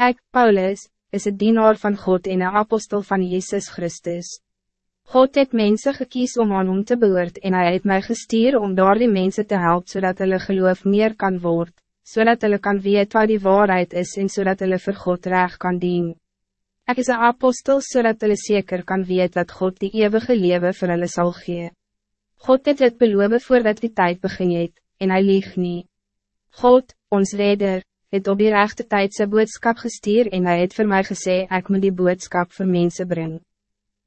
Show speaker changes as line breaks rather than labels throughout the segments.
Ik, Paulus, is het dienaar van God en een apostel van Jezus Christus. God het mensen gekies om aan hom te behoort en hij het mij gestuur om door die mensen te helpen zodat hulle geloof meer kan worden, zodat hulle kan weet wat die waarheid is en zodat hulle vir God recht kan dienen. Ik is een apostel zodat hulle zeker kan weten dat God die eeuwige leven voor hulle zal gee. God het het beloof voordat die tijd begin het, en hij liegt niet. God, ons redder, het op die rechte tijd zijn boodschap gestuur en hij het voor mij gesê ik moet die boodschap voor mensen brengen.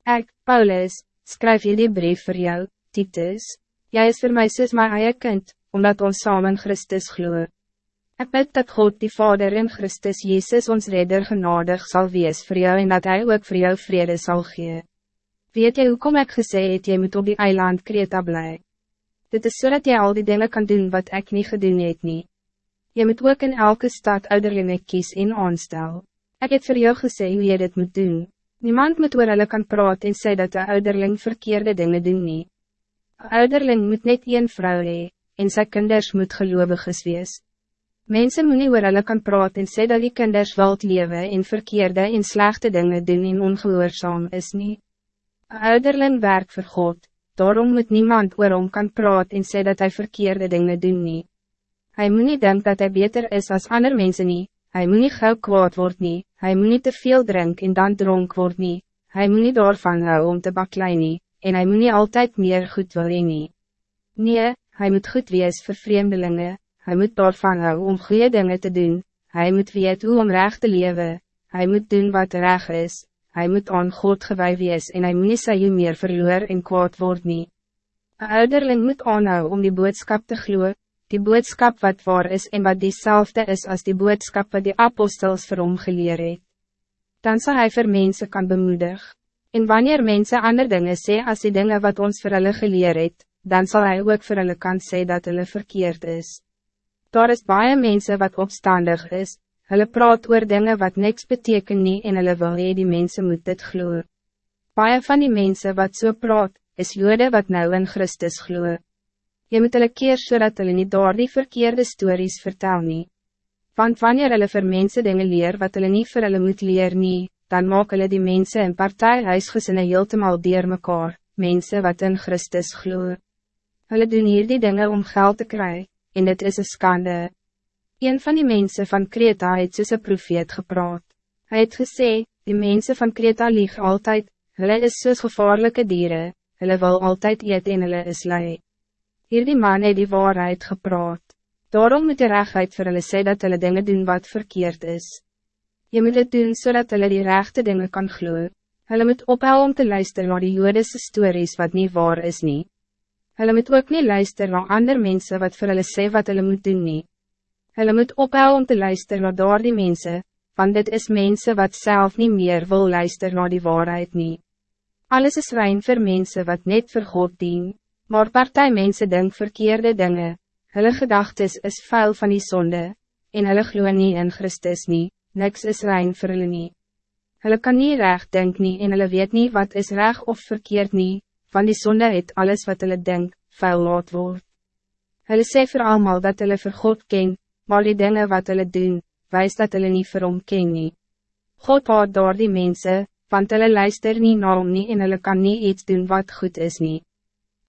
Ik, Paulus, schrijf je die brief voor jou, Titus. Jij is voor mij soos my eie kind, omdat ons samen Christus gloe. Ik bid dat God die Vader in Christus Jezus ons redder genadig zal wees voor jou en dat hij ook voor jou vrede zal gee. Weet jy hoekom ek gesê het jy moet op die eiland Kreta bly? Dit is zodat so jy al die dingen kan doen wat ik niet gedoen het nie. Je moet ook in elke stad ouderlinge kies en aanstel. Ik heb voor jou gezegd hoe je dit moet doen. Niemand moet oor hulle kan praat en sê dat de ouderling verkeerde dingen doen nie. Een ouderling moet net een vrouw hee, en sy kinders moet gelovig wees. Mensen moet nie oor hulle kan praat en sê dat die kinders wild lewe en verkeerde en slechte dingen doen en ongehoorzaam is nie. Een ouderling werk voor God, daarom moet niemand oor hom kan praat en sê dat hij verkeerde dingen doen nie. Hij moet niet denken dat hij beter is als andere mensen niet. Hij moet niet gauw kwaad worden niet. Hij moet niet te veel drinken en dan dronk worden niet. Hij moet niet doorvan houden om te baklein niet. En hij moet niet altijd meer goed willen niet. Nee, hij moet goed wees voor vreemdelingen. Hij moet doorvan houden om goede dingen te doen. Hij moet weten hoe om recht te leven. Hij moet doen wat recht is. Hij moet aan God gewij wees en hij moet niet sy meer verloor en kwaad worden niet. Een ouderling moet aanhou om die boodschap te gloeien die boodschap wat waar is en wat diezelfde is als die boodschap wat die apostels vir hom geleer het. Dan zal hij voor mensen kan bemoedig. En wanneer mensen andere dingen sê als die dingen wat ons vir hulle geleer het, dan zal hij ook vir hulle kan sê dat hulle verkeerd is. Daar is baie mensen wat opstandig is, hulle praat oor dinge wat niks beteken nie en hulle wil hee die mensen moet dit gloe. Baie van die mensen wat zo so praat, is jode wat nou in Christus gloe. Je moet hulle keer so hulle nie daar die verkeerde stories vertel nie. Want wanneer hulle vir mense dinge leer wat hulle nie vir hulle moet leer nie, dan maak hulle die mense in partijhuisgesinne heeltemal dier mekaar, mense wat in Christus gloe. Hulle doen hier die dinge om geld te krijgen, en dit is een skande. Een van die mensen van Kreta het soos een profeet gepraat. Hij het gesê, die mensen van Kreta lieg altijd, hulle is soos gevaarlijke dieren, hulle wil altijd eet en hulle is leid. Hierdie man het die waarheid gepraat. Daarom moet die rechtheid vir hulle sê dat hulle dingen doen wat verkeerd is. Je moet het doen zodat so hulle die rechte dingen kan gloeien. Hulle moet ophou om te luisteren naar die jodische stories wat niet waar is nie. Hulle moet ook niet luisteren naar andere mensen wat vir hulle sê wat hulle moet doen nie. Hulle moet ophou om te luisteren naar daar die mense, want dit is mensen wat zelf niet meer wil luisteren naar die waarheid nie. Alles is rein voor mensen wat net voor God dient. Maar partij mensen denk verkeerde dingen. Hulle gedachtes is vuil van die zonde, en hulle glo nie in Christus nie, niks is rein vir hulle nie. Hulle kan nie recht denk nie en hulle weet nie wat is recht of verkeerd nie, van die zonde het alles wat hulle denk, vuil laat word. Hulle sê vir almal dat hulle vir God ken, maar die dingen wat hulle doen, wijst dat hulle nie vir hom ken nie. God haat door die mensen, want hulle luister nie na hom nie en hulle kan nie iets doen wat goed is niet.